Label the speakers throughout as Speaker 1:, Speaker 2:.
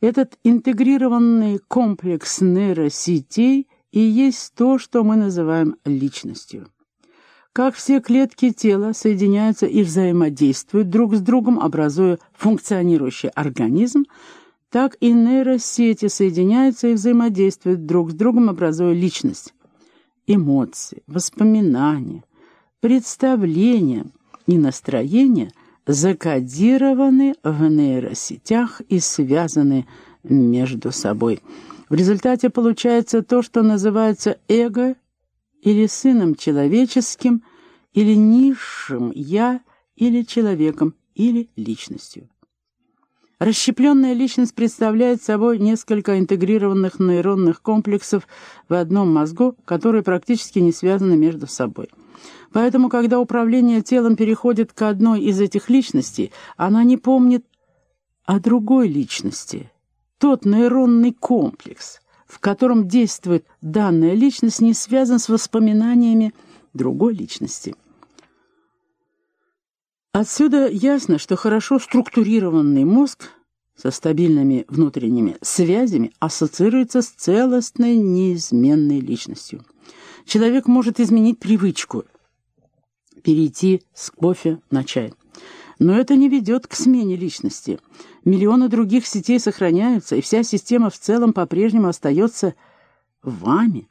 Speaker 1: Этот интегрированный комплекс нейросетей и есть то, что мы называем личностью. Как все клетки тела соединяются и взаимодействуют друг с другом, образуя функционирующий организм, так и нейросети соединяются и взаимодействуют друг с другом, образуя личность. Эмоции, воспоминания, представления и настроения закодированы в нейросетях и связаны между собой. В результате получается то, что называется эго или сыном человеческим, или низшим «я», или человеком, или личностью. Расщепленная личность представляет собой несколько интегрированных нейронных комплексов в одном мозгу, которые практически не связаны между собой. Поэтому, когда управление телом переходит к одной из этих личностей, она не помнит о другой личности. Тот нейронный комплекс, в котором действует данная личность, не связан с воспоминаниями другой личности. Отсюда ясно, что хорошо структурированный мозг со стабильными внутренними связями ассоциируется с целостной неизменной личностью. Человек может изменить привычку, перейти с кофе на чай. Но это не ведет к смене личности. Миллионы других сетей сохраняются, и вся система в целом по-прежнему остается вами.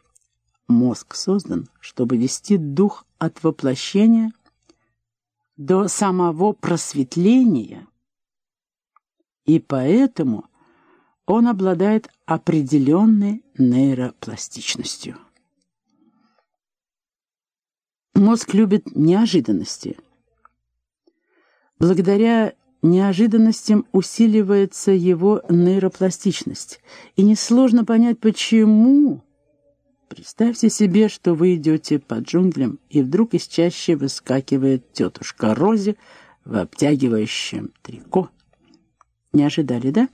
Speaker 1: Мозг создан, чтобы вести дух от воплощения – до самого просветления, и поэтому он обладает определенной нейропластичностью. Мозг любит неожиданности. Благодаря неожиданностям усиливается его нейропластичность, и несложно понять, почему Представьте себе, что вы идете по джунглям, и вдруг из чащи выскакивает тетушка Рози в обтягивающем трико. Не ожидали, да?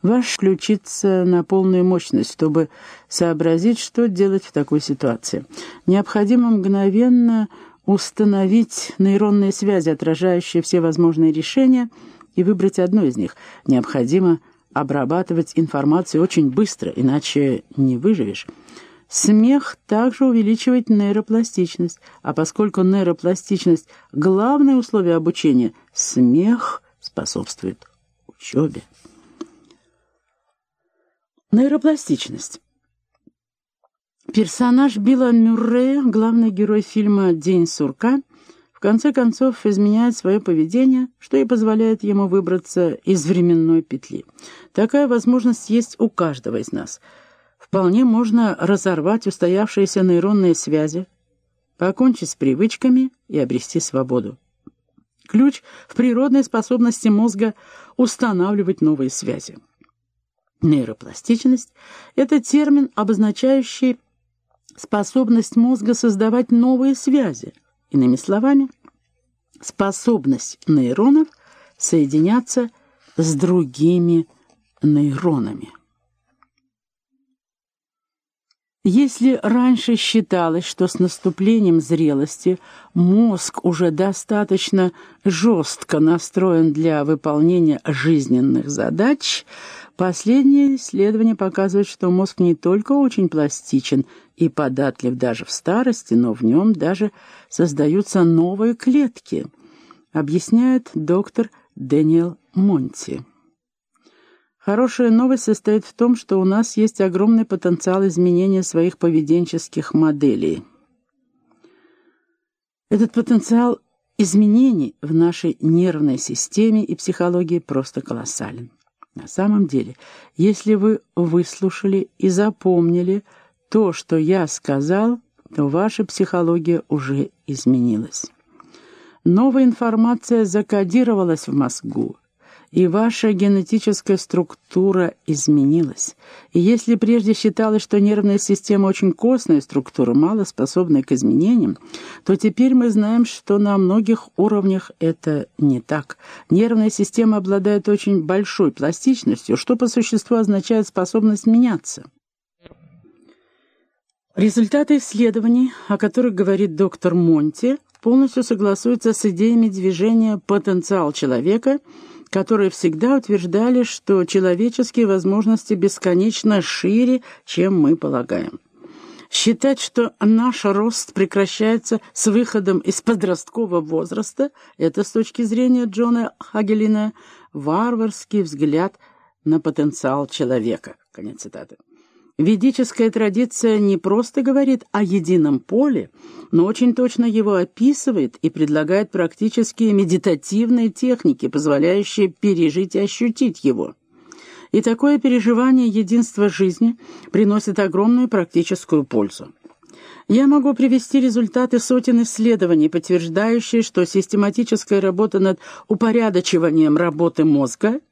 Speaker 1: Ваш включится на полную мощность, чтобы сообразить, что делать в такой ситуации. Необходимо мгновенно установить нейронные связи, отражающие все возможные решения, и выбрать одно из них. Необходимо обрабатывать информацию очень быстро, иначе не выживешь. Смех также увеличивает нейропластичность, а поскольку нейропластичность – главное условие обучения, смех способствует учебе. Нейропластичность. Персонаж Билла Мюррея, главный герой фильма «День сурка», в конце концов изменяет свое поведение, что и позволяет ему выбраться из временной петли. Такая возможность есть у каждого из нас – Вполне можно разорвать устоявшиеся нейронные связи, покончить с привычками и обрести свободу. Ключ в природной способности мозга устанавливать новые связи. Нейропластичность – это термин, обозначающий способность мозга создавать новые связи. Иными словами, способность нейронов соединяться с другими нейронами. Если раньше считалось, что с наступлением зрелости мозг уже достаточно жестко настроен для выполнения жизненных задач, последние исследования показывают, что мозг не только очень пластичен и податлив даже в старости, но в нем даже создаются новые клетки, объясняет доктор Дэниел Монти. Хорошая новость состоит в том, что у нас есть огромный потенциал изменения своих поведенческих моделей. Этот потенциал изменений в нашей нервной системе и психологии просто колоссален. На самом деле, если вы выслушали и запомнили то, что я сказал, то ваша психология уже изменилась. Новая информация закодировалась в мозгу, и ваша генетическая структура изменилась. И если прежде считалось, что нервная система очень костная структура, мало способная к изменениям, то теперь мы знаем, что на многих уровнях это не так. Нервная система обладает очень большой пластичностью, что по существу означает способность меняться. Результаты исследований, о которых говорит доктор Монти, полностью согласуются с идеями движения «потенциал человека» которые всегда утверждали, что человеческие возможности бесконечно шире, чем мы полагаем. Считать, что наш рост прекращается с выходом из подросткового возраста, это с точки зрения Джона Хагелина варварский взгляд на потенциал человека. Конец цитаты. Ведическая традиция не просто говорит о едином поле, но очень точно его описывает и предлагает практические медитативные техники, позволяющие пережить и ощутить его. И такое переживание единства жизни приносит огромную практическую пользу. Я могу привести результаты сотен исследований, подтверждающие, что систематическая работа над упорядочиванием работы мозга –